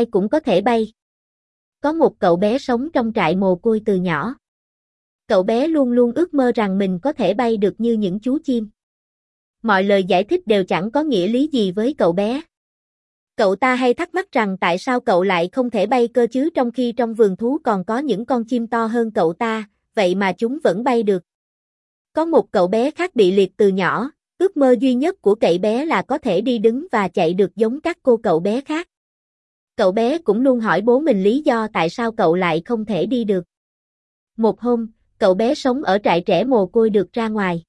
ai cũng có thể bay. Có một cậu bé sống trong trại mồ côi từ nhỏ. Cậu bé luôn luôn ước mơ rằng mình có thể bay được như những chú chim. Mọi lời giải thích đều chẳng có nghĩa lý gì với cậu bé. Cậu ta hay thắc mắc rằng tại sao cậu lại không thể bay cơ chứ trong khi trong vườn thú còn có những con chim to hơn cậu ta, vậy mà chúng vẫn bay được. Có một cậu bé khác bị liệt từ nhỏ, ước mơ duy nhất của cậu bé là có thể đi đứng và chạy được giống các cô cậu bé khác. Cậu bé cũng luôn hỏi bố mình lý do tại sao cậu lại không thể đi được. Một hôm, cậu bé sống ở trại trẻ mồ côi được ra ngoài.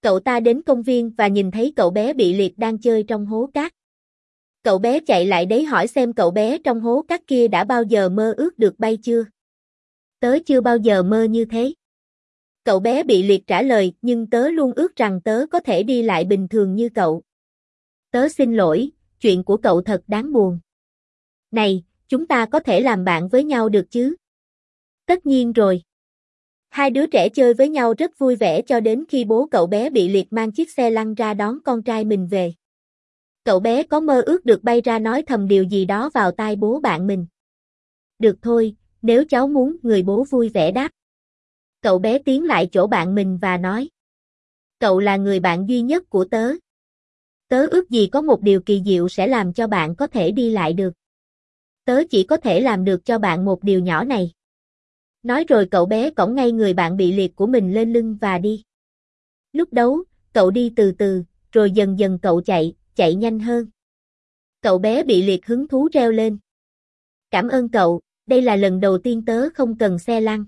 Cậu ta đến công viên và nhìn thấy cậu bé bị liệt đang chơi trong hố cát. Cậu bé chạy lại đấy hỏi xem cậu bé trong hố cát kia đã bao giờ mơ ước được bay chưa. Tớ chưa bao giờ mơ như thế. Cậu bé bị liệt trả lời, nhưng tớ luôn ước rằng tớ có thể đi lại bình thường như cậu. Tớ xin lỗi, chuyện của cậu thật đáng buồn. Này, chúng ta có thể làm bạn với nhau được chứ? Tất nhiên rồi. Hai đứa trẻ chơi với nhau rất vui vẻ cho đến khi bố cậu bé bị liệt mang chiếc xe lăn ra đón con trai mình về. Cậu bé có mơ ước được bay ra nói thầm điều gì đó vào tai bố bạn mình. Được thôi, nếu cháu muốn, người bố vui vẻ đáp. Cậu bé tiến lại chỗ bạn mình và nói. Cậu là người bạn duy nhất của tớ. Tớ ước gì có một điều kỳ diệu sẽ làm cho bạn có thể đi lại được. Tớ chỉ có thể làm được cho bạn một điều nhỏ này. Nói rồi cậu bé cõng ngay người bạn bị liệt của mình lên lưng và đi. Lúc đấu, cậu đi từ từ, rồi dần dần cậu chạy, chạy nhanh hơn. Cậu bé bị liệt hứng thú reo lên. Cảm ơn cậu, đây là lần đầu tiên tớ không cần xe lăn.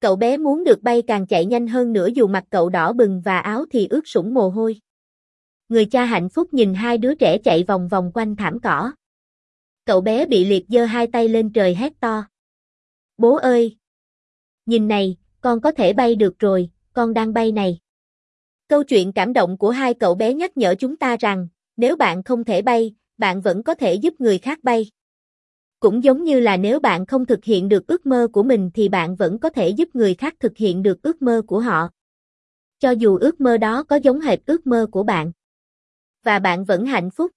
Cậu bé muốn được bay càng chạy nhanh hơn nữa dù mặt cậu đỏ bừng và áo thì ướt sũng mồ hôi. Người cha hạnh phúc nhìn hai đứa trẻ chạy vòng vòng quanh thảm cỏ. Cậu bé bị liệt giơ hai tay lên trời hét to. Bố ơi! Nhìn này, con có thể bay được rồi, con đang bay này. Câu chuyện cảm động của hai cậu bé nhắc nhở chúng ta rằng, nếu bạn không thể bay, bạn vẫn có thể giúp người khác bay. Cũng giống như là nếu bạn không thực hiện được ước mơ của mình thì bạn vẫn có thể giúp người khác thực hiện được ước mơ của họ. Cho dù ước mơ đó có giống hệt ước mơ của bạn. Và bạn vẫn hạnh phúc.